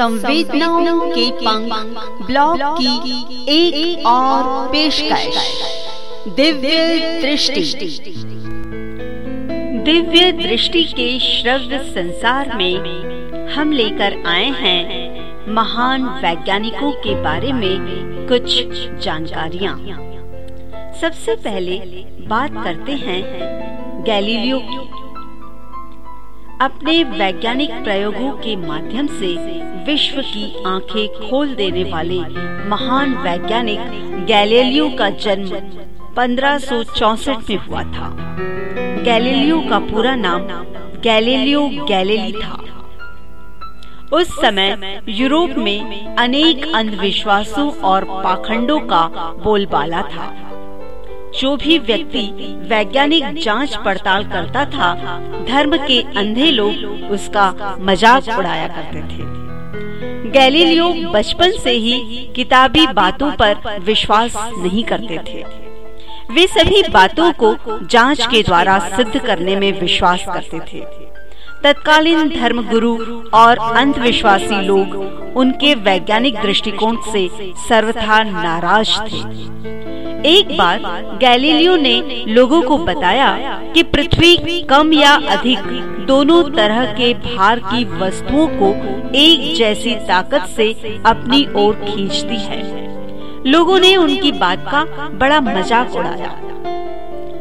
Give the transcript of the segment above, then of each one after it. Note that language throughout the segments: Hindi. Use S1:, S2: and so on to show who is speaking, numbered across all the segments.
S1: संवेदनाओं के पंख ब्लॉग की एक, एक और पेशकश। दिव्य दृष्टि। दिव्य दृष्टि के श्रव्य संसार में हम लेकर आए हैं महान वैज्ञानिकों के बारे में कुछ जानकारियाँ। सबसे पहले बात करते हैं गैलीलियो की अपने वैज्ञानिक प्रयोगों के माध्यम से विश्व की आँखें खोल देने वाले महान वैज्ञानिक गैलीलियो का जन्म पंद्रह में हुआ था। गैलीलियो का पूरा नाम गैलीलियो गैलीली था। उस समय यूरोप में अनेक अंधविश्वासों और पाखंडों का बोलबाला था। जो भी व्यक्ति वैज्ञानिक जाँच पड़ताल करता था, धर्म के अंधे लोग उसका मज़ाक उड़ाया करते थे। गैलीलियो बचपन से ही किताबी बातों पर विश्वास नहीं करते थे। वे सभी बातों को जाँच के द्वारा सिद्ध करने में विश्वास करते थे। तत्कालीन धर्म गुरु और अंधविश्वासी लोग उनके वैज्ञानिक दृष्टिकोण से सर्वथा नाराज़ थे। एक बार गैलीलियो ने लोगों को बताया कि पृथ्वी कम या अधिक दोनों तरह के भार की वस्तुओं को एक जैसी ताकत से अपनी ओर खींचती है। लोगों ने उनकी बात का बड़ा मज़ाक उड़ाया।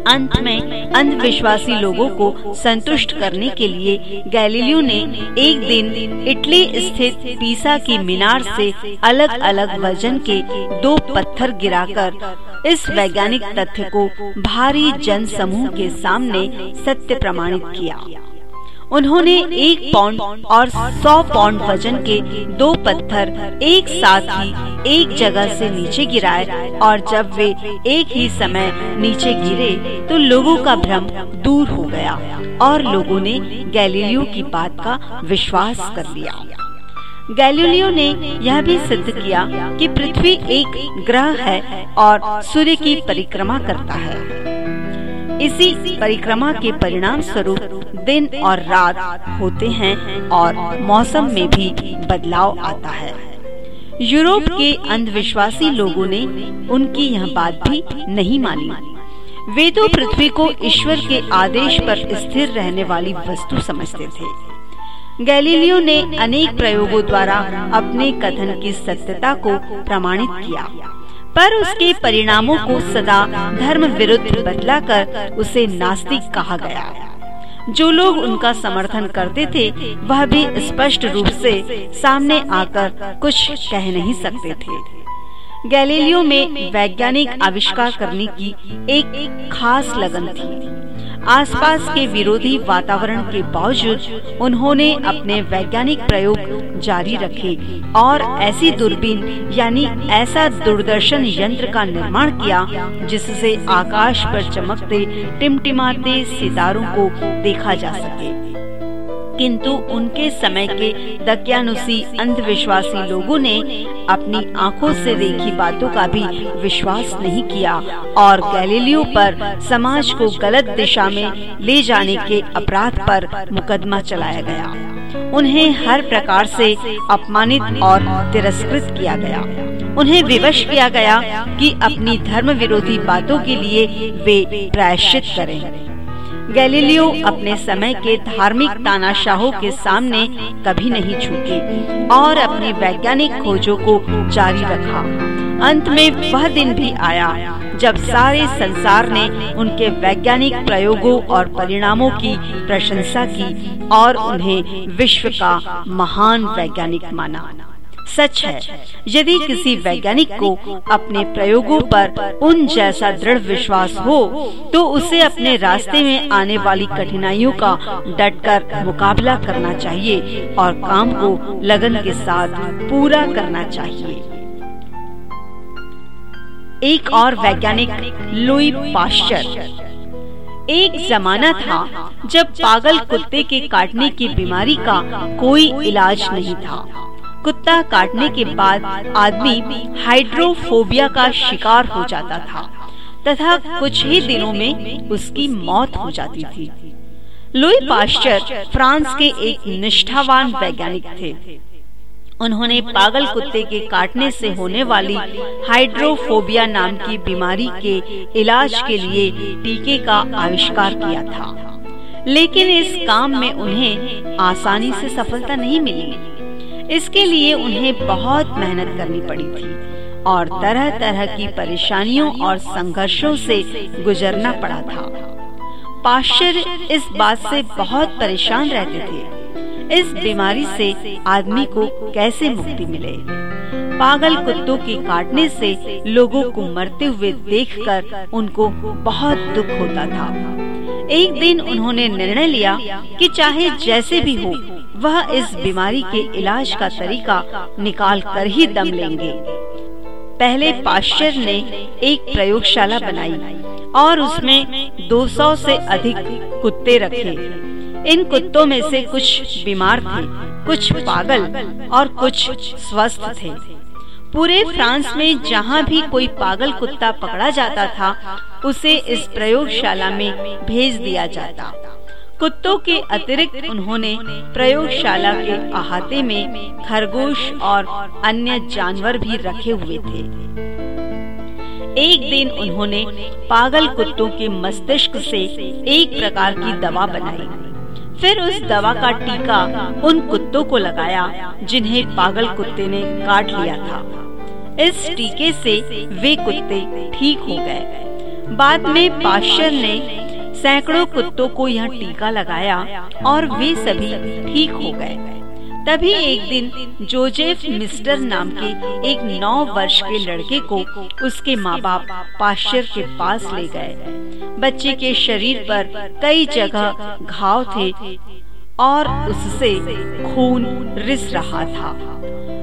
S1: अंत में अंधविश्वासी लोगों को संतुष्ट करने के लिए गैलीलियो ने एक दिन इटली स्थित पीसा की मीनार से अलग अलग वज़न के दो पत्थर गिराकर इस वैज्ञानिक तथ्य को भारी जन समूह के सामने सत्य प्रमाणित किया। उन्होंने एक पाउंड और सौ पाउंड वज़न के दो पत्थर एक साथ ही एक जगह से नीचे गिराए और जब वे एक ही समय नीचे गिरे तो लोगों का भ्रम दूर हो गया और लोगों ने गैलीलियो की बात का विश्वास कर लिया। गैलीलियो ने यह भी सिद्ध किया कि पृथ्वी एक ग्रह है और सूर्य की परिक्रमा करता है। इसी परिक्रमा के परिणाम स्वरूप दिन और रात होते हैं और मौसम में भी बदलाव आता है। यूरोप के अंधविश्वासी लोगों ने उनकी यह बात भी नहीं मानी। वे तो पृथ्वी को ईश्वर के आदेश पर स्थिर रहने वाली वस्तु समझते थे। गैलीलियो ने अनेक प्रयोगों द्वारा अपने कथन की सत्यता को प्रमाणित किया। पर उसके परिणामों को सदा धर्म विरुद्ध बदला कर उसे नास्तिक कहा गया। जो लोग उनका समर्थन करते थे, वह भी स्पष्ट रूप से सामने आकर कुछ कह नहीं सकते थे। गैलीलियो में वैज्ञानिक आविष्कार करने की एक खास लगन थी। आसपास के विरोधी वातावरण के बावजूद उन्होंने अपने वैज्ञानिक प्रयोग जारी रखे और ऐसी दूरबीन यानी ऐसा दूरदर्शन यंत्र का निर्माण किया, जिससे आकाश पर चमकते, टिमटिमाते सितारों को देखा जा सके। किंतु उनके समय के दक्यानुसी अंधविश्वासी लोगों ने अपनी आँखों से देखी बातों का भी विश्वास नहीं किया और गैलीलियो पर समाज को गलत दिशा में ले जाने के अपराध पर मुकदमा चलाया गया। उन्हें हर प्रकार से अपमानित और तिरस्कृत किया गया। उन्हें विवश किया गया कि अपनी धर्म विरोधी बातों के लिए वे प्रायश्चित करें। गैलीलियो अपने समय के धार्मिक तानाशाहों के सामने कभी नहीं झुके और अपनी वैज्ञानिक खोजों को जारी रखा। अंत में वह दिन भी आया जब सारे संसार ने उनके वैज्ञानिक प्रयोगों और परिणामों की प्रशंसा की और उन्हें विश्व का महान वैज्ञानिक माना। सच है। यदि किसी वैज्ञानिक को अपने प्रयोगों पर उन जैसा दृढ़ विश्वास हो तो उसे अपने रास्ते में आने वाली कठिनाइयों का डटकर मुकाबला करना चाहिए और काम को लगन के साथ पूरा करना चाहिए। एक और वैज्ञानिक लुई पाश्चर। एक जमाना था जब पागल कुत्ते के काटने की बीमारी का कोई इलाज नहीं था। कुत्ता काटने के बाद आदमी हाइड्रोफोबिया का शिकार हो जाता था, तथा कुछ ही दिनों में उसकी मौत हो जाती थी। लुई पाश्चर फ्रांस के एक निष्ठावान वैज्ञानिक थे। उन्होंने पागल कुत्ते के काटने से होने वाली हाइड्रोफोबिया नाम की बीमारी के इलाज के लिए टीके का आविष्कार किया था। लेकिन इस काम में उन्हें आसानी से सफलता नहीं मिली। इसके लिए उन्हें बहुत मेहनत करनी पड़ी थी और तरह तरह की परेशानियों और संघर्षों से गुजरना पड़ा था। पाश्चर इस बात से बहुत परेशान रहते थे। इस बीमारी से आदमी को कैसे मुक्ति मिले? पागल कुत्तों के काटने से लोगों को मरते हुए देखकर उनको बहुत दुख होता था। एक दिन उन्होंने निर्णय लिया कि चाहे जैसे भी हो वह इस बीमारी के इलाज का तरीका निकाल कर ही दम लेंगे। पहले पाश्चर ने एक प्रयोगशाला बनाई और उसमें 200 से अधिक कुत्ते रखे। इन कुत्तों में से कुछ बीमार थे, कुछ पागल और कुछ स्वस्थ थे। पूरे फ्रांस में जहाँ भी कोई पागल कुत्ता पकड़ा जाता था, उसे इस प्रयोगशाला में भेज दिया जाता। कुत्तों के अतिरिक्त उन्होंने प्रयोगशाला के अहाते में खरगोश और अन्य जानवर भी रखे हुए थे। एक दिन उन्होंने पागल कुत्तों के मस्तिष्क से एक प्रकार की दवा बनाई। फिर उस दवा का टीका उन कुत्तों को लगाया, जिन्हें पागल कुत्ते ने काट लिया था। इस टीके से वे कुत्ते ठीक हो गए। बाद में पाश्चर ने सैकड़ों कुत्तों को यह टीका लगाया और वे सभी ठीक हो गए। तभी एक दिन जोजेफ मिस्टर नाम के एक नौ वर्ष के लड़के को उसके माँ बाप पाश्चर के पास ले गए। बच्चे के शरीर पर कई जगह घाव थे और उससे खून रिस रहा था।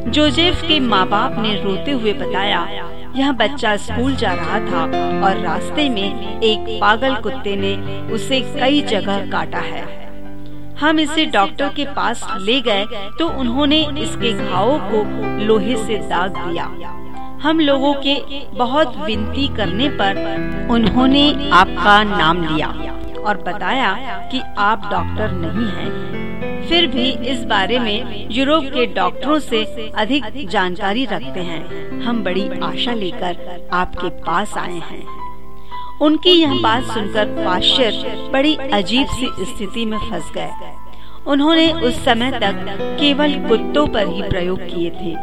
S1: जोजेफ के माँ बाप ने रोते हुए बताया यह बच्चा स्कूल जा रहा था और रास्ते में एक पागल कुत्ते ने उसे कई जगह काटा है हम इसे डॉक्टर के पास ले गए तो उन्होंने इसके घावों को लोहे से दाग दिया हम लोगों के बहुत विनती करने पर उन्होंने आपका नाम लिया और बताया कि आप डॉक्टर नहीं हैं। फिर भी इस बारे में यूरोप के डॉक्टरों से अधिक जानकारी रखते हैं। हम बड़ी आशा लेकर आपके पास आए हैं। उनकी यह बात सुनकर पाश्चर बड़ी अजीब सी स्थिति में फंस गए। उन्होंने उस समय तक केवल कुत्तों पर ही प्रयोग किए थे,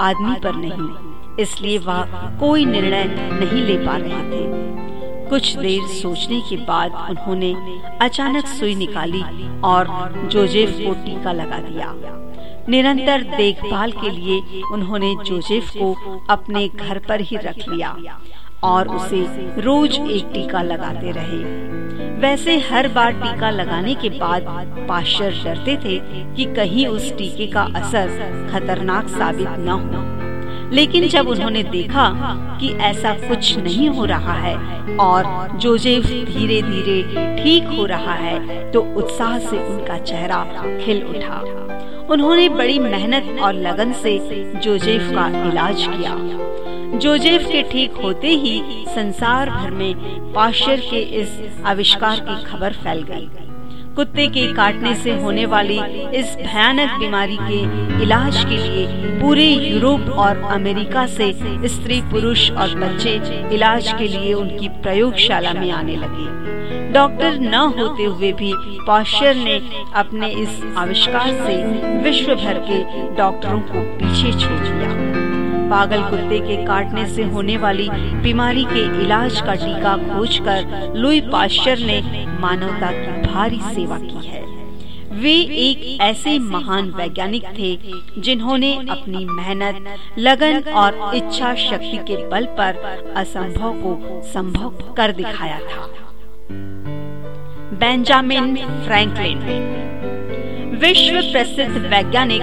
S1: आदमी पर नहीं, इसलिए वह कोई निर्णय नहीं ले पा रहे थे। कुछ देर सोचने के बाद उन्होंने अचानक सुई निकाली और जोजेफ को टीका लगा दिया। निरंतर देखभाल के लिए उन्होंने जोजेफ को अपने घर पर ही रख लिया और उसे रोज एक टीका लगाते रहे। वैसे हर बार टीका लगाने के बाद पाश्चर डरते थे कि कहीं उस टीके का असर खतरनाक साबित न हो। लेकिन जब उन्होंने देखा कि ऐसा कुछ नहीं हो रहा है और जोजेफ धीरे धीरे ठीक हो रहा है तो उत्साह से उनका चेहरा खिल उठा। उन्होंने बड़ी मेहनत और लगन से जोजेफ का इलाज किया। जोजेफ के ठीक होते ही संसार भर में पाश्चर के इस आविष्कार की खबर फैल गई। कुत्ते के काटने से होने वाली इस भयानक बीमारी के इलाज के लिए पूरे यूरोप और अमेरिका से स्त्री, पुरुष और बच्चे इलाज के लिए उनकी प्रयोगशाला में आने लगे। डॉक्टर न होते हुए भी पाश्चर ने अपने इस आविष्कार से विश्व भर के डॉक्टरों को पीछे छोड़ दिया। पागल कुत्ते के काटने से होने वाली बीमारी के इलाज का टीका खोजकर लुई पाश्चर ने मानवता की भारी सेवा की है। वे एक ऐसे महान वैज्ञानिक थे जिन्होंने अपनी मेहनत, लगन और इच्छा शक्ति के बल पर असंभव को संभव कर दिखाया था। Benjamin Franklin. विश्व प्रसिद्ध वैज्ञानिक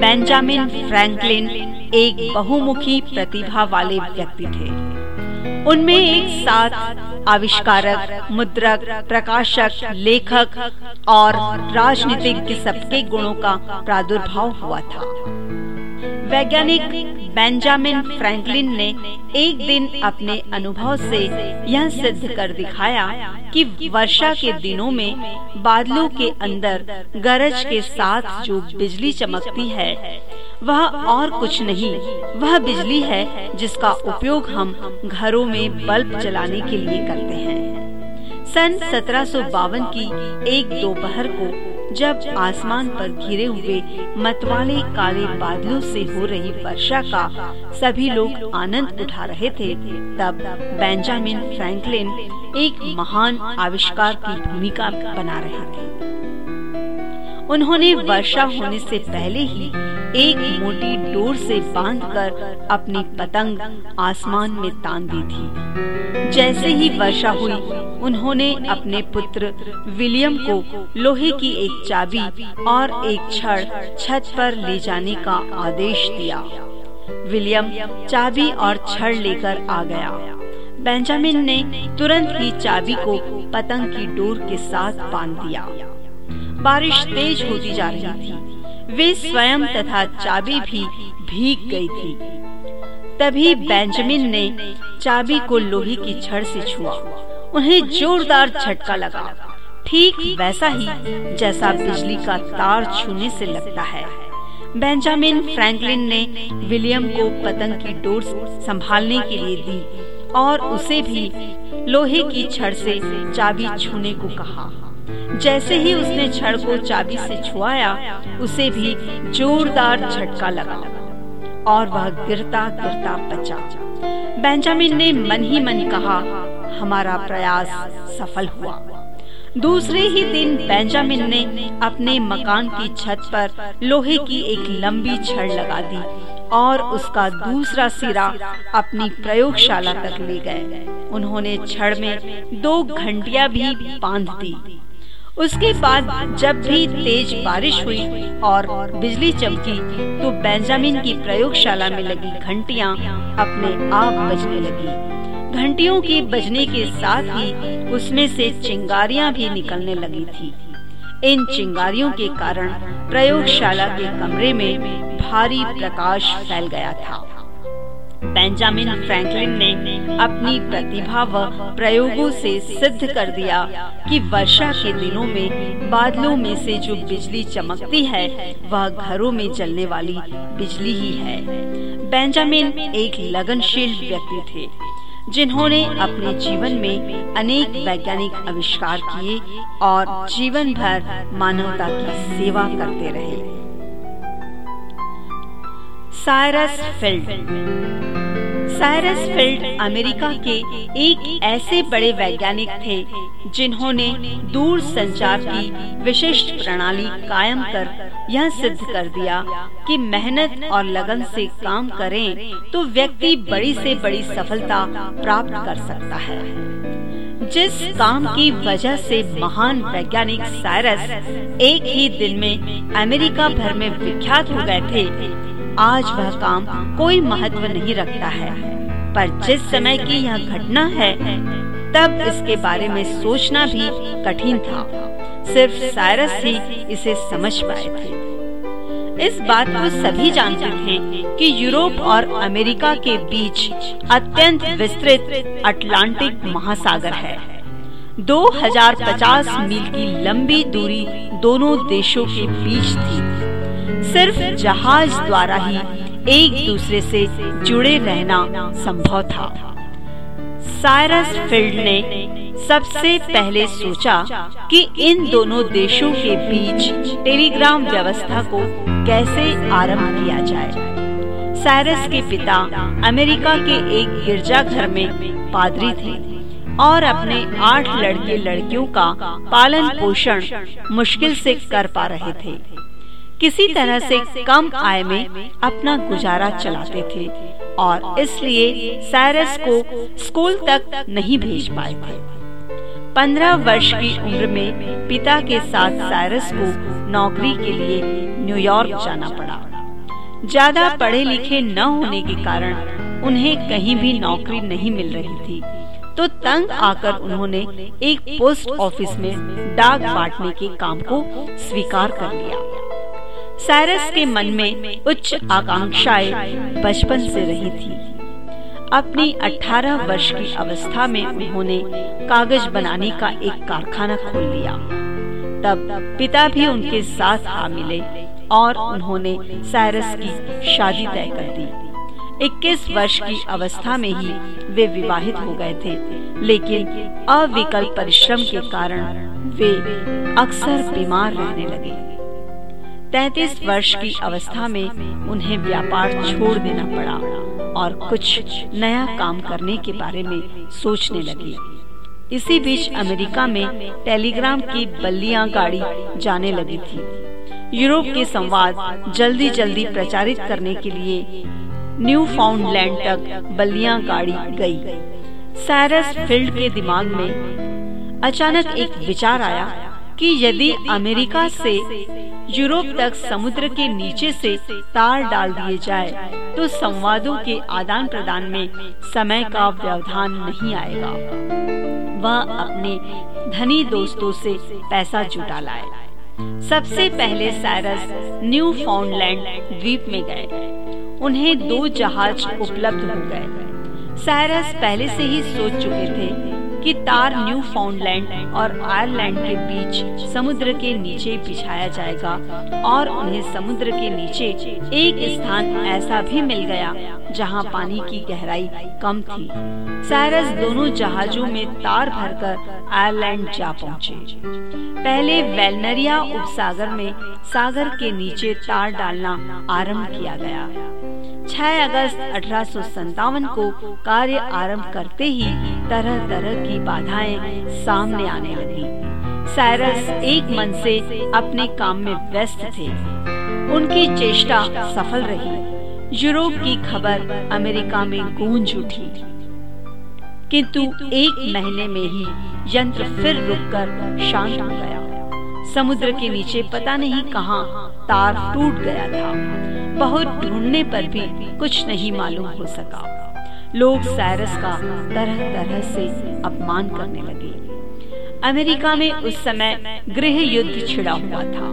S1: बेंजामिन फ्रैंकलिन एक बहुमुखी प्रतिभा वाले व्यक्ति थे। उनमें एक साथ आविष्कारक, मुद्रक, प्रकाशक, लेखक और राजनीतिक के सबके गुणों का प्रादुर्भाव हुआ था। वैज्ञानिक बेंजामिन फ्रैंकलिन ने एक दिन अपने अनुभव से यह सिद्ध कर दिखाया कि वर्षा के दिनों में बादलों के अंदर गरज के साथ जो बिजली चमकती है वह और कुछ नहीं। वह बिजली है, जिसका उपयोग हम घरों में बल्ब जलाने के लिए करते हैं। सन सत्रह सौ बावन की एक दोपहर को जब आसमान पर घिरे हुए मतवाले काले बादलों से हो रही वर्षा का सभी लोग आनंद उठा रहे थे, तब बेंजामिन फ्रैंकलिन एक महान आविष्कार की भूमिका बना रहे थे। उन्होंने वर्षा होने से पहले ही एक मोटी डोर से बांधकर अपनी पतंग आसमान में तान दी थी। जैसे ही वर्षा हुई, उन्होंने अपने पुत्र विलियम को लोहे की एक चाबी और एक छड़ छत पर ले जाने का आदेश दिया। विलियम चाबी और छड़ लेकर आ गया। बेंजामिन ने तुरंत ही चाबी को पतंग की डोर के साथ बाँध दिया। बारिश तेज होती जा रही थी। वे स्वयं तथा चाबी भी भीग गई थी। तभी बेंजामिन ने चाबी को लोहे की छड़ से छुआ। उन्हें जोरदार झटका लगा। ठीक वैसा ही जैसा बिजली का तार छूने से लगता है। बेंजामिन फ्रैंकलिन ने विलियम को पतंग की डोर संभालने के लिए दी और उसे भी लोहे की छड़ से चाबी छूने को कहा। जैसे ही उसने छड़ को चाबी से छुआया, उसे भी जोरदार झटका लगा और वह गिरता गिरता बचा। बेंजामिन ने मन ही मन कहा, हमारा प्रयास सफल हुआ। दूसरे ही दिन बेंजामिन ने अपने मकान की छत पर लोहे की एक लंबी छड़ लगा दी और उसका दूसरा सिरा अपनी प्रयोगशाला तक ले गए। उन्होंने छड़ में दो घंटिया भी बाँध दी। उसके बाद जब भी तेज बारिश हुई और बिजली चमकी तो बेंजामिन की प्रयोगशाला में लगी घंटियाँ अपने आप बजने लगी। घंटियों के बजने के साथ ही उसमें से चिंगारियाँ भी निकलने लगी थी। इन चिंगारियों के कारण प्रयोगशाला के कमरे में भारी प्रकाश फैल गया था। बेंजामिन फ्रैंकलिन ने अपनी प्रतिभा व प्रयोगों से सिद्ध कर दिया कि वर्षा के दिनों में बादलों में से जो बिजली चमकती है, वह घरों में जलने वाली बिजली ही है। बेंजामिन एक लगनशील व्यक्ति थे, जिन्होंने अपने जीवन में अनेक वैज्ञानिक आविष्कार किए और जीवन भर मानवता की सेवा करते रहे। Cyrus Field Cyrus Field America के एक ऐसे बड़े वैज्ञानिक थे, जिन्होंने दूर संचार की विशिष्ट प्रणाली कायम कर यह सिद्ध कर दिया कि मेहनत और लगन से काम करें तो व्यक्ति बड़ी से बड़ी सफलता प्राप्त कर सकता है। जिस काम की वजह से महान वैज्ञानिक साइरस एक ही दिन में अमेरिका भर में विख्यात हो गए थे आज वह काम कोई महत्व नहीं रखता है। पर जिस समय की यह घटना है, तब इसके बारे में सोचना भी कठिन था। सिर्फ़ साइरस ही इसे समझ पाए थे। इस बात को सभी जानते थे कि यूरोप और अमेरिका के बीच अत्यंत विस्तृत अटलांटिक महासागर है। 2050 मील की लंबी दूरी दोनों देशों के बीच थी। सिर्फ़ जहाज़ द्वारा ही एक दूसरे से जुड़े रहना संभव था। साइरस फ़ील्ड ने सबसे पहले सोचा कि इन दोनों देशों के बीच टेलीग्राम व्यवस्था को कैसे आरंभ किया जाए। साइरस के पिता अमेरिका के एक गिरजाघर में पादरी थे और अपने आठ लड़के लड़कियों का पालन पोषण मुश्किल से कर पा रहे थे। किसी तरह से कम आय में अपना गुजारा चलाते थे और इसलिए साइरस को स्कूल तक नहीं भेज पाए थे। पंद्रह वर्ष की उम्र में पिता के साथ साइरस को नौकरी के लिए न्यूयॉर्क जाना पड़ा। ज़्यादा पढ़े लिखे न होने के कारण उन्हें कहीं भी नौकरी नहीं मिल रही थी। तो तंग आकर उन्होंने एक पोस्ट ऑफ़िस में डाक बांटने के काम को स्वीकार कर लिया। साइरस के मन में उच्च आकांक्षाएँ बचपन से रही थी। अपनी 18 वर्ष की अवस्था में उन्होंने कागज़ बनाने का एक कारखाना खोल लिया। तब पिता भी उनके साथ आ मिले और उन्होंने साइरस की शादी तय कर दी। 21 वर्ष की अवस्था में ही वे विवाहित हो गए थे, लेकिन अविकल परिश्रम के कारण वे अक्सर बीमार रहने लगे। 33 वर्ष की अवस्था में उन्हें व्यापार छोड़ देना पड़ा और कुछ नया काम करने के बारे में सोचने लगी इसी बीच अमेरिका में टेलीग्राम की बल्लियाँ गाड़ी जाने लगी थी यूरोप के संवाद जल्दी जल्दी प्रचारित करने के लिए न्यू फाउंडलैंड तक बल्लियाँ गाड़ी गई। साइरस फ़ील्ड के दिमाग में अचानक एक विचार आया कि यदि अमेरिका से यूरोप तक समुद्र के नीचे से तार डाल दिए जाए तो संवादों के आदान प्रदान में समय का व्यवधान नहीं आएगा। वह अपने धनी दोस्तों से पैसा जुटा लाए। सबसे पहले साइरस न्यू फाउंडलैंड द्वीप में गए। उन्हें दो जहाज़ उपलब्ध हो गए। साइरस पहले से ही सोच चुके थे कि तार न्यू फाउंडलैंड और आयरलैंड के बीच समुद्र के नीचे बिछाया जाएगा और उन्हें समुद्र के नीचे एक स्थान ऐसा भी मिल गया जहाँ पानी की गहराई कम थी। साइरस दोनों जहाजों में तार भरकर आयरलैंड जा पहुँचे। पहले वेलनरिया उपसागर में सागर के नीचे तार डालना आरंभ किया गया। 6 अगस्त अठारह सौ सतावन को कार्य आरंभ करते ही तरह तरह की बाधाएँ सामने आने लगी। साइरस एक मन से अपने काम में व्यस्त थे। उनकी चेष्टा सफल रही। यूरोप की खबर अमेरिका में गूंज उठी। किंतु एक महीने में ही यंत्र फिर रुककर शांत हो गया। समुद्र के नीचे पता नहीं कहाँ तार टूट गया था। बहुत ढूँढने पर भी कुछ नहीं मालूम हो सका। लोग साइरस का तरह तरह से अपमान करने लगे। अमेरिका में उस समय गृह युद्ध छिड़ा हुआ था।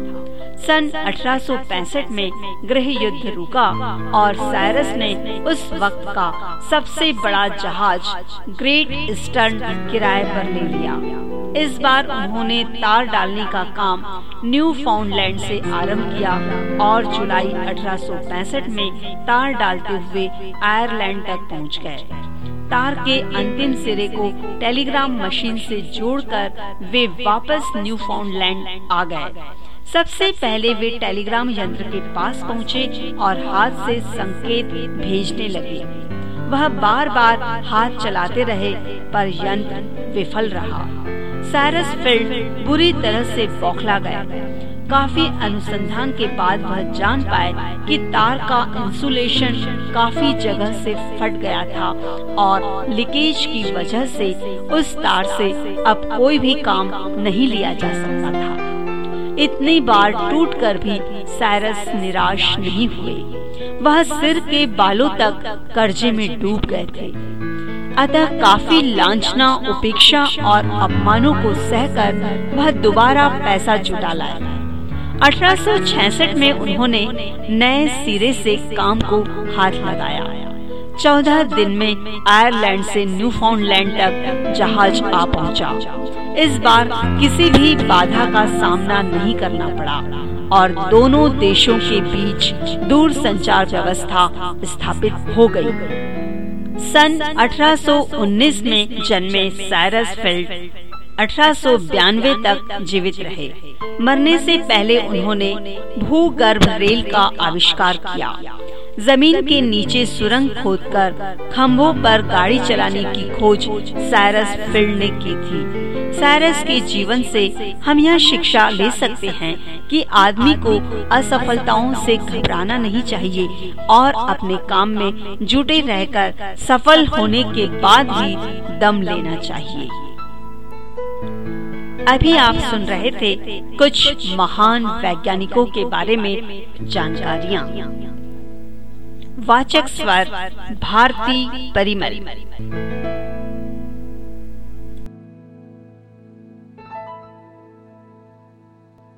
S1: सन 1865 में गृह युद्ध रुका और साइरस ने उस वक्त का सबसे बड़ा जहाज़ ग्रेट ईस्टर्न किराए पर ले लिया। इस बार उन्होंने तार डालने का काम न्यू फाउंडलैंड से आरंभ किया और जुलाई अठारह सौ पैंसठ में तार डालते हुए आयरलैंड तक पहुँच गए। तार के अंतिम सिरे को टेलीग्राम मशीन से जोड़कर वे वापस न्यू फाउंडलैंड आ गए। सबसे पहले वे टेलीग्राम यंत्र के पास पहुँचे और हाथ से संकेत भेजने लगे। वह बार बार हाथ चलाते रहे, पर यंत्र विफल रहा। साइरस फ़ील्ड बुरी तरह से बौखला गया। काफ़ी अनुसंधान के बाद वह जान पाए कि तार का इंसुलेशन काफ़ी जगह से फट गया था और लीकेज की वजह से उस तार से अब कोई भी काम नहीं लिया जा सकता था। इतनी बार टूटकर भी साइरस निराश नहीं हुए। वह सिर के बालों तक कर्जे में डूब गए थे। अतः काफ़ी लांछना, उपेक्षा और अपमानों को सहकर वह दोबारा पैसा जुटा लाया 1866 में उन्होंने नए सिरे से काम को हाथ लगाया चौदह दिन में आयरलैंड से न्यूफाउंडलैंड तक जहाज़ आ पहुँचा। इस बार किसी भी बाधा का सामना नहीं करना पड़ा और दोनों देशों के बीच दूर संचार व्यवस्था स्थापित हो गई। सन 1819 में जन्मे साइरस फेल्ड। अठारह तक जीवित रहे। मरने से पहले उन्होंने भूगर्भ रेल का आविष्कार किया। ज़मीन के नीचे सुरंग खोदकर खम्भों पर गाड़ी चलाने की खोज साइरस फ़ील्ड ने की थी। साइरस के जीवन से हम यह शिक्षा ले सकते हैं कि आदमी को असफलताओं से घबराना नहीं चाहिए और अपने काम में जुटे रहकर सफल होने के बाद ही दम लेना चाहिए। अभी आप सुन रहे थे कुछ महान वैज्ञानिकों के बारे में जानकारियाँ। वाचक स्वर, भारती परिमरी